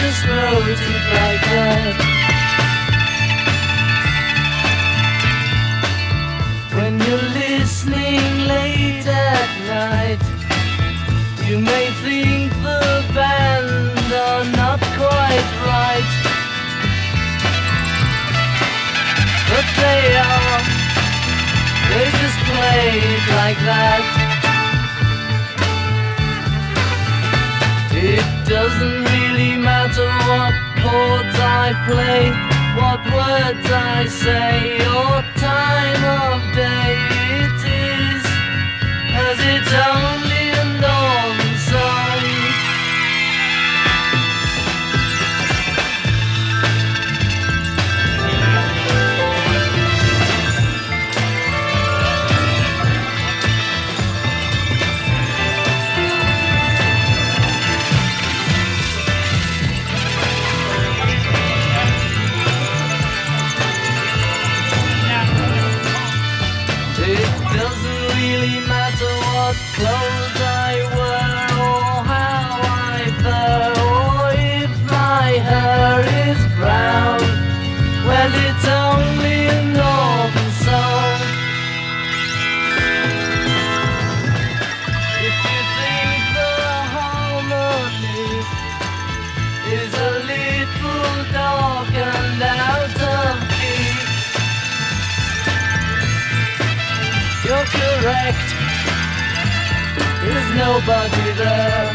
just wrote it like that. When you're listening late at night, you may think the band are not quite right, but they are. They just play it like that. It doesn't words clothes I wear or how I fare or if my hair is brown. Well, it's only a song. If you think the harmony is a little dark and out of key. You're correct. Nobody there.